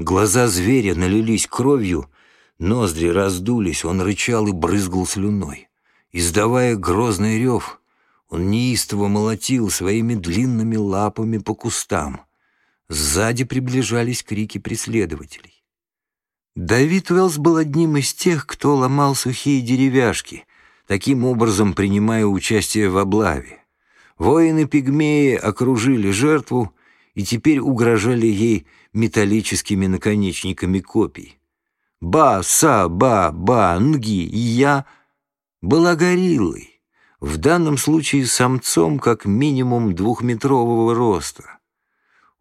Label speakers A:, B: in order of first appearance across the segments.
A: Глаза зверя налились кровью, ноздри раздулись, он рычал и брызгал слюной. Издавая грозный рев, он неистово молотил своими длинными лапами по кустам. Сзади приближались крики преследователей. Давид Уэллс был одним из тех, кто ломал сухие деревяшки, таким образом принимая участие в облаве. Воины-пигмеи окружили жертву и теперь угрожали ей металлическими наконечниками копий. «Ба, са, ба, ба, нги, я» была гориллой, в данном случае самцом как минимум двухметрового роста.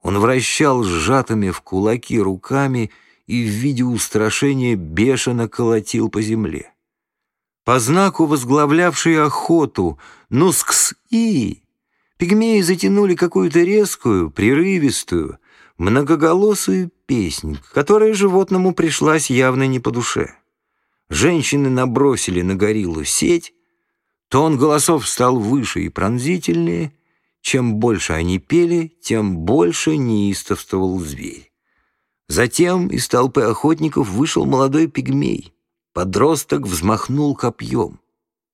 A: Он вращал сжатыми в кулаки руками и в виде устрашения бешено колотил по земле. По знаку, возглавлявшей охоту, «Нускс-И», пигмеи затянули какую-то резкую, прерывистую, многоголосую песнь, которая животному пришлась явно не по душе. Женщины набросили на гориллу сеть, тон голосов стал выше и пронзительнее. Чем больше они пели, тем больше неистовствовал зверь. Затем из толпы охотников вышел молодой пигмей — Подросток взмахнул копьем.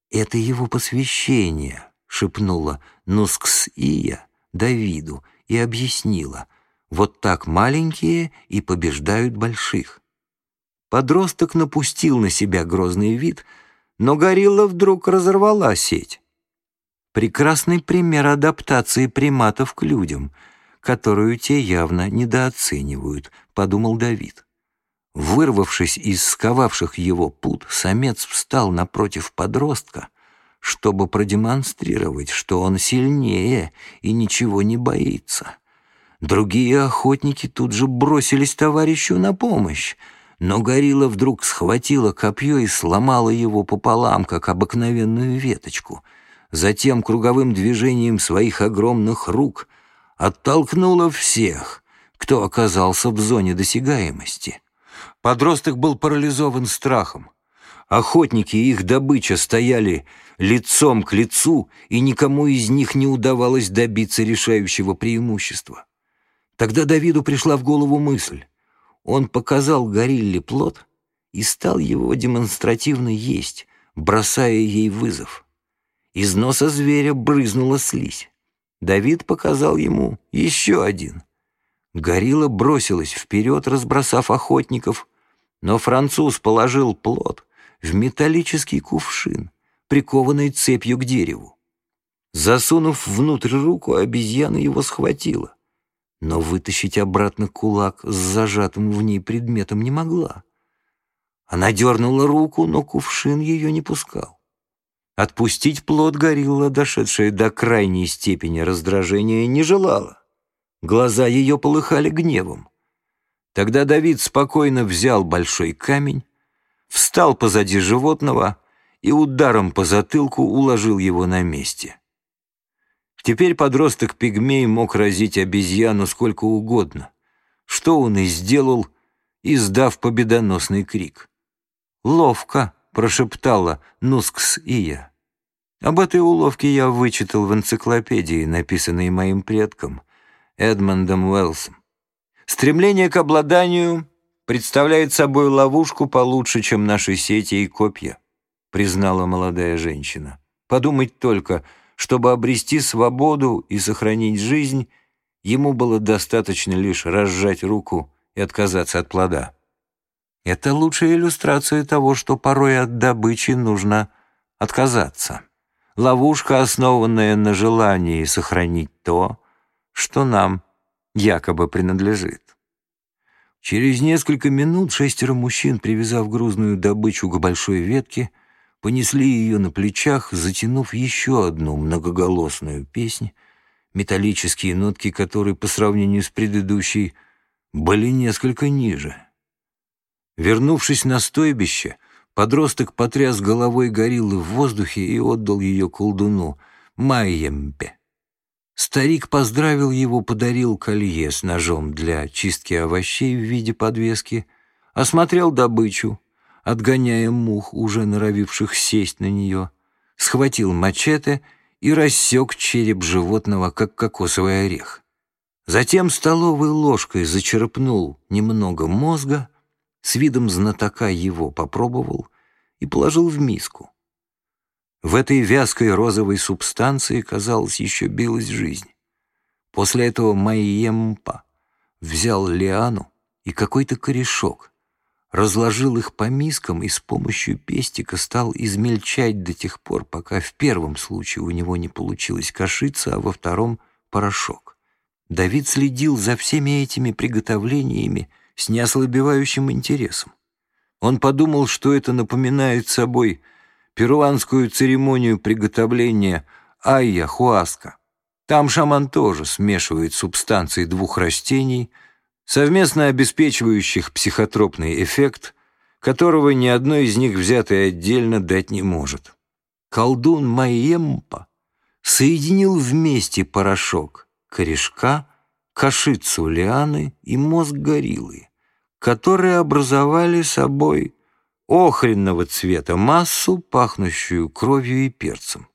A: «Это его посвящение», — шепнула Нускс-Ия Давиду и объяснила. «Вот так маленькие и побеждают больших». Подросток напустил на себя грозный вид, но горилла вдруг разорвала сеть. Прекрасный пример адаптации приматов к людям, которую те явно недооценивают, подумал Давид. Вырвавшись из сковавших его пут, самец встал напротив подростка, чтобы продемонстрировать, что он сильнее и ничего не боится. Другие охотники тут же бросились товарищу на помощь, но горилла вдруг схватила копье и сломала его пополам, как обыкновенную веточку. Затем круговым движением своих огромных рук оттолкнула всех, кто оказался в зоне досягаемости — Подросток был парализован страхом. Охотники и их добыча стояли лицом к лицу, и никому из них не удавалось добиться решающего преимущества. Тогда Давиду пришла в голову мысль. Он показал горилле плод и стал его демонстративно есть, бросая ей вызов. Из носа зверя брызнула слизь. Давид показал ему еще один. Горилла бросилась вперед, разбросав охотников, но француз положил плод в металлический кувшин, прикованный цепью к дереву. Засунув внутрь руку, обезьяна его схватила, но вытащить обратно кулак с зажатым в ней предметом не могла. Она дернула руку, но кувшин ее не пускал. Отпустить плод горилла, дошедшая до крайней степени раздражения, не желала. Глаза ее полыхали гневом. Тогда Давид спокойно взял большой камень, встал позади животного и ударом по затылку уложил его на месте. Теперь подросток-пигмей мог разить обезьяну сколько угодно, что он и сделал, издав победоносный крик. «Ловко!» — прошептала Нускс Ия. Об этой уловке я вычитал в энциклопедии, написанной моим предком, Эдмондом Уэллсом. Стремление к обладанию представляет собой ловушку получше, чем наши сети и копья, признала молодая женщина. Подумать только, чтобы обрести свободу и сохранить жизнь, ему было достаточно лишь разжать руку и отказаться от плода. Это лучшая иллюстрация того, что порой от добычи нужно отказаться. Ловушка, основанная на желании сохранить то, что нам якобы принадлежит. Через несколько минут шестеро мужчин, привязав грузную добычу к большой ветке, понесли ее на плечах, затянув еще одну многоголосную песнь, металлические нотки которой по сравнению с предыдущей были несколько ниже. Вернувшись на стойбище, подросток потряс головой гориллы в воздухе и отдал ее колдуну Майемпе. Старик поздравил его, подарил колье с ножом для чистки овощей в виде подвески, осмотрел добычу, отгоняя мух, уже норовивших сесть на нее, схватил мачете и рассек череп животного, как кокосовый орех. Затем столовой ложкой зачерпнул немного мозга, с видом знатока его попробовал и положил в миску. В этой вязкой розовой субстанции, казалось, еще билась жизнь. После этого Майемпа взял лиану и какой-то корешок, разложил их по мискам и с помощью пестика стал измельчать до тех пор, пока в первом случае у него не получилось кашица, а во втором — порошок. Давид следил за всеми этими приготовлениями с неослабевающим интересом. Он подумал, что это напоминает собой перуанскую церемонию приготовления айя-хуаска. Там шаман тоже смешивает субстанции двух растений — совместно обеспечивающих психотропный эффект, которого ни одно из них взятое отдельно дать не может. Колдун Майемпа соединил вместе порошок корешка, кашицу лианы и мозг гориллы, которые образовали собой охренного цвета массу, пахнущую кровью и перцем.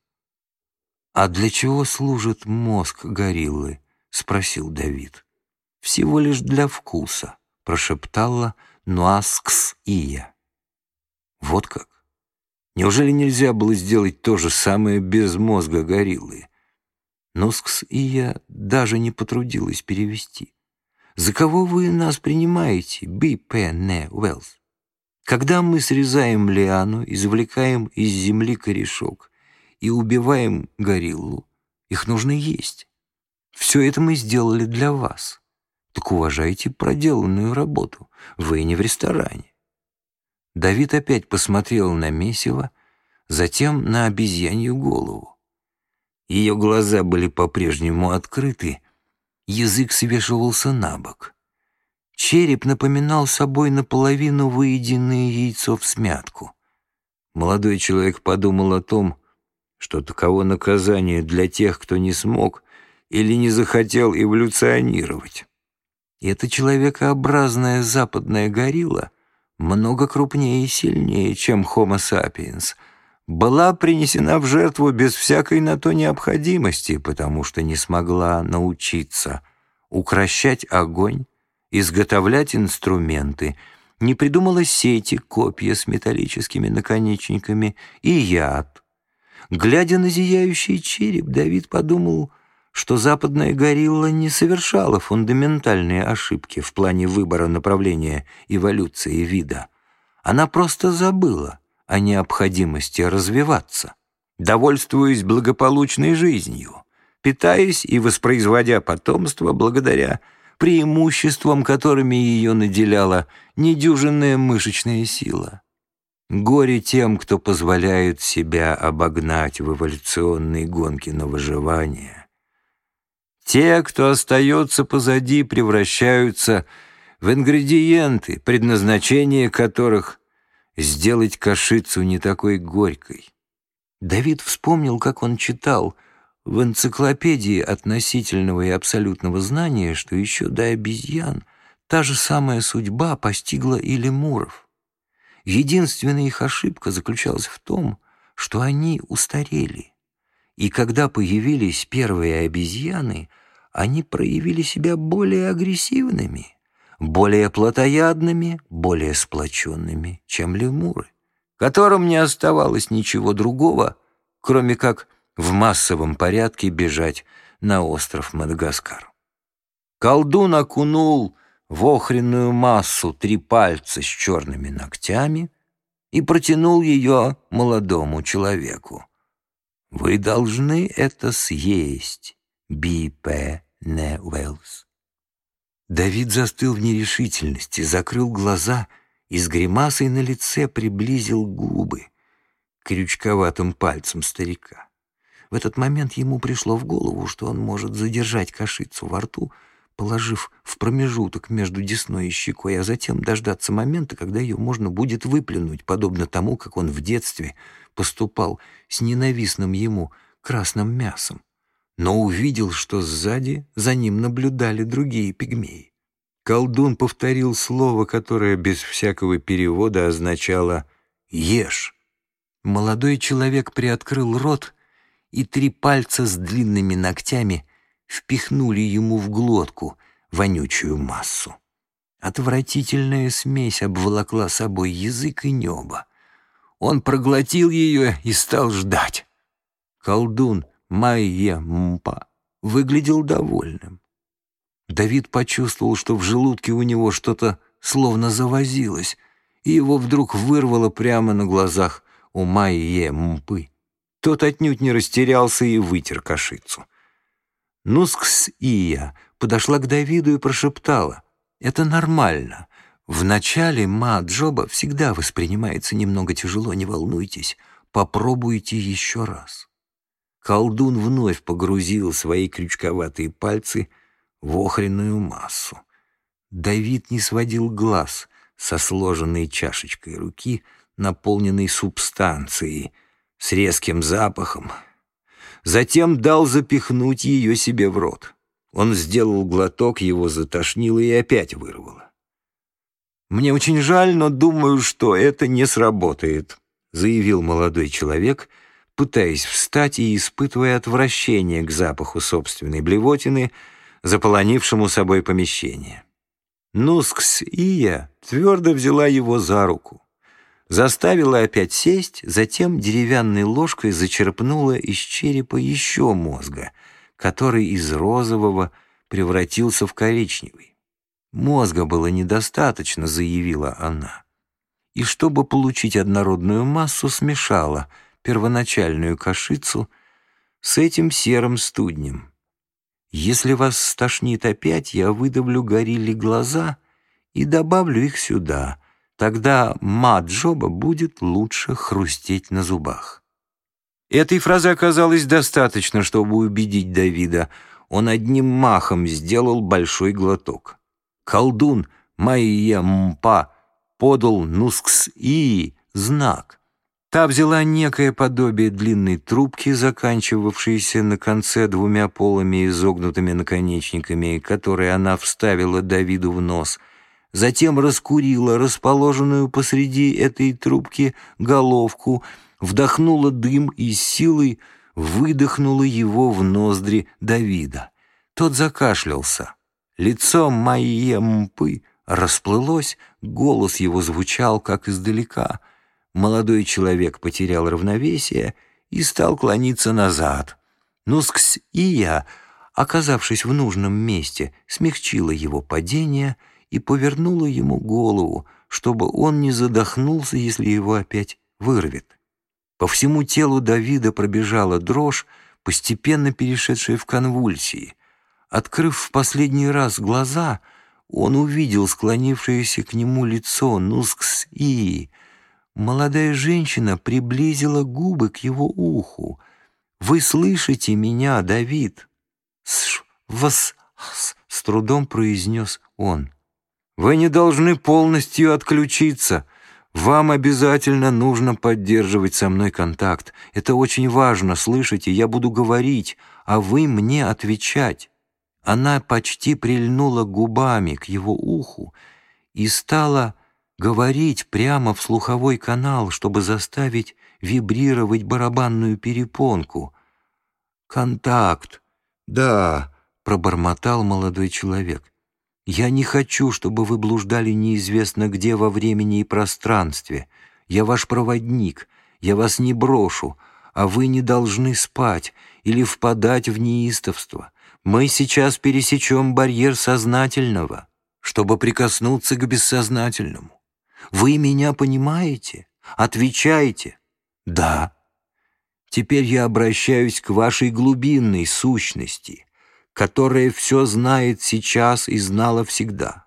A: «А для чего служит мозг гориллы?» — спросил Давид всего лишь для вкуса», — прошептала Нуаскс Ия. «Вот как? Неужели нельзя было сделать то же самое без мозга гориллы?» Носкс Ия даже не потрудилась перевести. «За кого вы нас принимаете, Би-П. Не Уэллс? Когда мы срезаем лиану, извлекаем из земли корешок и убиваем гориллу, их нужно есть. Все это мы сделали для вас так уважайте проделанную работу. Вы не в ресторане. Давид опять посмотрел на месиво, затем на обезьянью голову. Ее глаза были по-прежнему открыты, язык свешивался на бок. Череп напоминал собой наполовину выеденное яйцо в смятку. Молодой человек подумал о том, что таково наказание для тех, кто не смог или не захотел эволюционировать. И эта человекообразная западная горилла, много крупнее и сильнее, чем Homo sapiens, была принесена в жертву без всякой на то необходимости, потому что не смогла научиться укращать огонь, изготовлять инструменты, не придумала сети, копья с металлическими наконечниками и яд. Глядя на зияющий череп, Давид подумал — что западная горилла не совершала фундаментальные ошибки в плане выбора направления эволюции вида. Она просто забыла о необходимости развиваться, довольствуясь благополучной жизнью, питаясь и воспроизводя потомство благодаря преимуществам, которыми ее наделяла недюжинная мышечная сила. Горе тем, кто позволяет себя обогнать в эволюционной гонке на выживание те, кто остается позади, превращаются в ингредиенты, предназначение которых — сделать кашицу не такой горькой. Давид вспомнил, как он читал в энциклопедии относительного и абсолютного знания, что еще до обезьян та же самая судьба постигла и лемуров. Единственная их ошибка заключалась в том, что они устарели. И когда появились первые обезьяны — они проявили себя более агрессивными, более плотоядными, более сплоченными, чем лемуры, которым не оставалось ничего другого, кроме как в массовом порядке бежать на остров Мадагаскар. Колдун окунул в охряную массу три пальца с черными ногтями и протянул ее молодому человеку. «Вы должны это съесть». Би.П. Не Уэллс. Давид застыл в нерешительности, закрыл глаза и с гримасой на лице приблизил губы крючковатым пальцам старика. В этот момент ему пришло в голову, что он может задержать кашицу во рту, положив в промежуток между десной и щекой, а затем дождаться момента, когда ее можно будет выплюнуть, подобно тому, как он в детстве поступал с ненавистным ему красным мясом но увидел, что сзади за ним наблюдали другие пигмеи. Колдун повторил слово, которое без всякого перевода означало «ешь». Молодой человек приоткрыл рот, и три пальца с длинными ногтями впихнули ему в глотку вонючую массу. Отвратительная смесь обволокла собой язык и небо. Он проглотил ее и стал ждать. Колдун Майя Мпа выглядел довольным. Давид почувствовал, что в желудке у него что-то словно завозилось, и его вдруг вырвало прямо на глазах у Майе Мпы. Тот отнюдь не растерялся и вытер кашицу. Нускс-Ия подошла к Давиду и прошептала — это нормально. Вначале ма Джоба всегда воспринимается немного тяжело, не волнуйтесь. Попробуйте еще раз. Колдун вновь погрузил свои крючковатые пальцы в охренную массу. Давид не сводил глаз со сложенной чашечкой руки, наполненной субстанцией, с резким запахом. Затем дал запихнуть ее себе в рот. Он сделал глоток, его затошнило и опять вырвало. «Мне очень жаль, но думаю, что это не сработает», заявил молодой человек, пытаясь встать и испытывая отвращение к запаху собственной блевотины, заполонившему собой помещение. Нускс Ия твердо взяла его за руку, заставила опять сесть, затем деревянной ложкой зачерпнула из черепа еще мозга — который из розового превратился в коричневый. Мозга было недостаточно, заявила она. И чтобы получить однородную массу, смешала первоначальную кашицу с этим серым студнем. Если вас стошнит опять, я выдавлю горилли глаза и добавлю их сюда. Тогда маджоба будет лучше хрустеть на зубах. Этой фразы оказалось достаточно, чтобы убедить Давида. Он одним махом сделал большой глоток. Колдун Майя Мпа подал Нускс-И знак. Та взяла некое подобие длинной трубки, заканчивавшейся на конце двумя полами изогнутыми наконечниками, которые она вставила Давиду в нос. Затем раскурила расположенную посреди этой трубки головку — вдохнула дым и силой выдохнула его в ноздри Давида. Тот закашлялся. Лицо Майе Мпы расплылось, голос его звучал, как издалека. Молодой человек потерял равновесие и стал клониться назад. Нускс и я, оказавшись в нужном месте, смягчила его падение и повернула ему голову, чтобы он не задохнулся, если его опять вырвет. По всему телу Давида пробежала дрожь, постепенно перешедшая в конвульсии. Открыв в последний раз глаза, он увидел склонившееся к нему лицо Нускс-И. Молодая женщина приблизила губы к его уху. «Вы слышите меня, Давид?» «Сш, вас...» — с трудом произнес он. «Вы не должны полностью отключиться», вам обязательно нужно поддерживать со мной контакт. Это очень важно, слышите? Я буду говорить, а вы мне отвечать». Она почти прильнула губами к его уху и стала говорить прямо в слуховой канал, чтобы заставить вибрировать барабанную перепонку. «Контакт! Да!» — пробормотал молодой человек. Я не хочу, чтобы вы блуждали неизвестно где во времени и пространстве. Я ваш проводник, я вас не брошу, а вы не должны спать или впадать в неистовство. Мы сейчас пересечем барьер сознательного, чтобы прикоснуться к бессознательному. Вы меня понимаете? Отвечайте. Да. Теперь я обращаюсь к вашей глубинной сущности — которая все знает сейчас и знала всегда.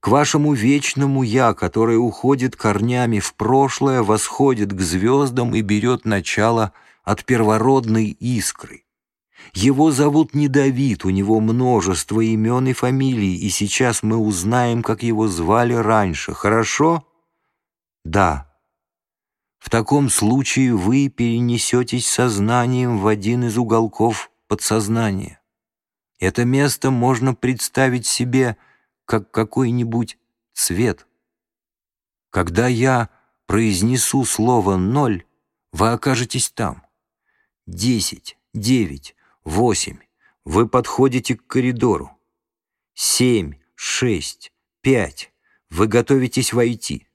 A: К вашему вечному «Я», которое уходит корнями в прошлое, восходит к звездам и берет начало от первородной искры. Его зовут не Давид, у него множество имен и фамилий, и сейчас мы узнаем, как его звали раньше, хорошо? Да. В таком случае вы перенесетесь сознанием в один из уголков подсознания. Это место можно представить себе как какой-нибудь цвет. Когда я произнесу слово «ноль», вы окажетесь там. Десять, девять, восемь, Вы подходите к коридору. Семь, шесть, пять. Вы готовитесь войти.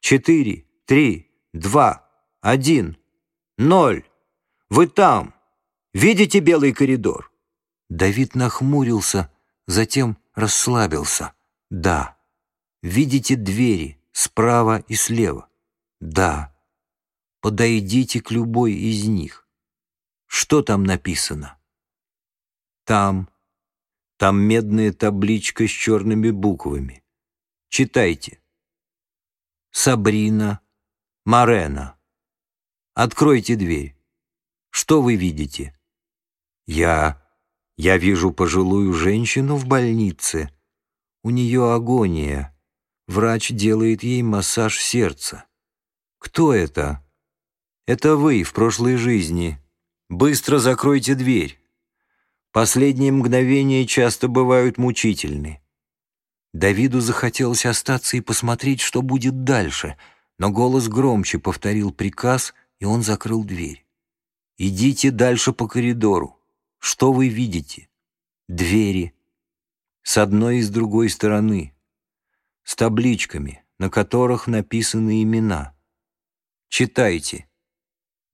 A: Четыре, три, два, один, ноль. Вы там. Видите белый коридор? Давид нахмурился, затем расслабился. Да. Видите двери справа и слева? Да. Подойдите к любой из них. Что там написано? Там. Там медная табличка с черными буквами. Читайте. Сабрина Марена. Откройте дверь. Что вы видите? Я... Я вижу пожилую женщину в больнице. У нее агония. Врач делает ей массаж сердца. Кто это? Это вы в прошлой жизни. Быстро закройте дверь. Последние мгновения часто бывают мучительны. Давиду захотелось остаться и посмотреть, что будет дальше, но голос громче повторил приказ, и он закрыл дверь. «Идите дальше по коридору. Что вы видите? Двери. С одной и с другой стороны. С табличками, на которых написаны имена. Читайте.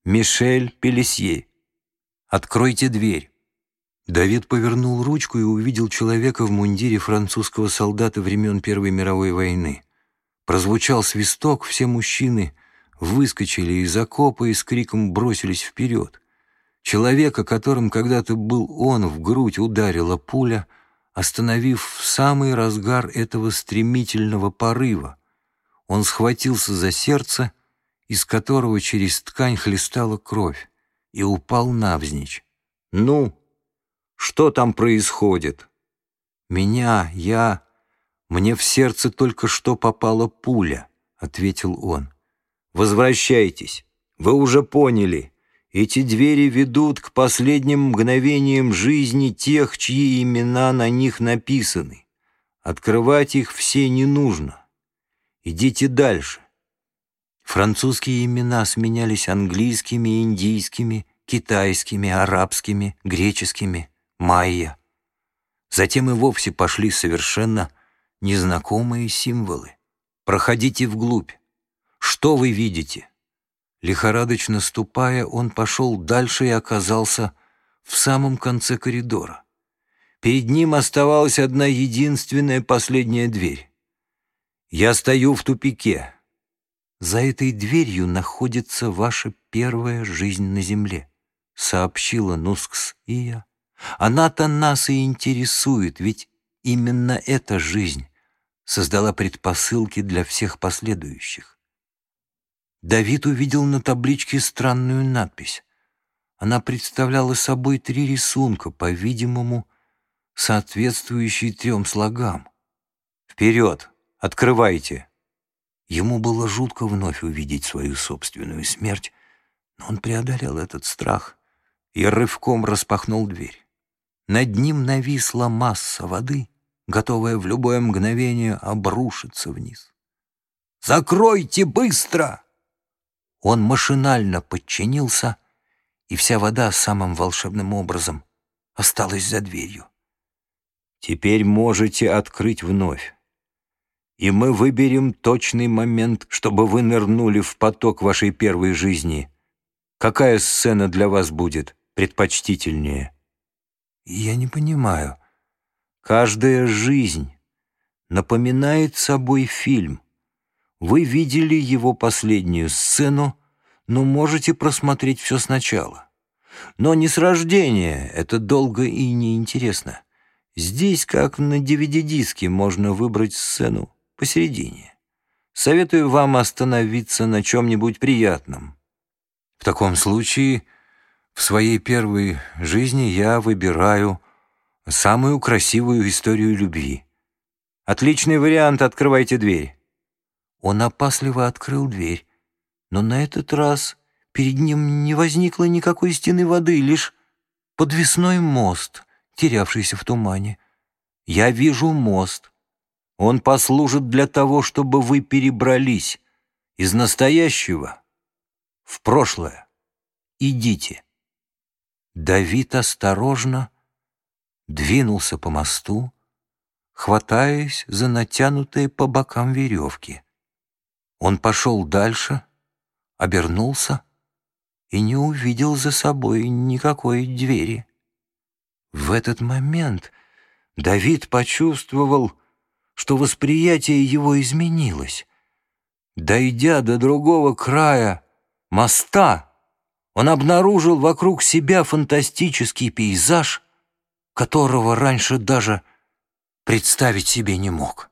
A: Мишель Пелесье. Откройте дверь. Давид повернул ручку и увидел человека в мундире французского солдата времен Первой мировой войны. Прозвучал свисток, все мужчины выскочили из окопа и с криком бросились вперед. Человека, которым когда-то был он, в грудь ударила пуля, остановив в самый разгар этого стремительного порыва. Он схватился за сердце, из которого через ткань хлестала кровь, и упал навзничь. «Ну, что там происходит?» «Меня, я... Мне в сердце только что попала пуля», — ответил он. «Возвращайтесь. Вы уже поняли. Эти двери ведут к последним мгновениям жизни тех, чьи имена на них написаны. Открывать их все не нужно. Идите дальше. Французские имена сменялись английскими, индийскими, китайскими, арабскими, греческими, майя. Затем и вовсе пошли совершенно незнакомые символы. Проходите вглубь. Что вы видите? Лихорадочно ступая, он пошел дальше и оказался в самом конце коридора. Перед ним оставалась одна единственная последняя дверь. «Я стою в тупике. За этой дверью находится ваша первая жизнь на земле», сообщила Нускс Ия. «Она-то нас и интересует, ведь именно эта жизнь создала предпосылки для всех последующих. Давид увидел на табличке странную надпись. Она представляла собой три рисунка, по-видимому, соответствующие трем слогам. «Вперед! Открывайте!» Ему было жутко вновь увидеть свою собственную смерть, но он преодолел этот страх и рывком распахнул дверь. Над ним нависла масса воды, готовая в любое мгновение обрушиться вниз. «Закройте быстро!» Он машинально подчинился, и вся вода самым волшебным образом осталась за дверью. «Теперь можете открыть вновь, и мы выберем точный момент, чтобы вы нырнули в поток вашей первой жизни. Какая сцена для вас будет предпочтительнее?» «Я не понимаю. Каждая жизнь напоминает собой фильм». Вы видели его последнюю сцену, но можете просмотреть все сначала. Но не с рождения, это долго и неинтересно. Здесь, как на DVD-диске, можно выбрать сцену посередине. Советую вам остановиться на чем-нибудь приятном. В таком случае, в своей первой жизни я выбираю самую красивую историю любви. Отличный вариант, открывайте дверь. Он опасливо открыл дверь, но на этот раз перед ним не возникло никакой стены воды, лишь подвесной мост, терявшийся в тумане. «Я вижу мост. Он послужит для того, чтобы вы перебрались из настоящего в прошлое. Идите». Давид осторожно двинулся по мосту, хватаясь за натянутые по бокам веревки. Он пошел дальше, обернулся и не увидел за собой никакой двери. В этот момент Давид почувствовал, что восприятие его изменилось. Дойдя до другого края моста, он обнаружил вокруг себя фантастический пейзаж, которого раньше даже представить себе не мог.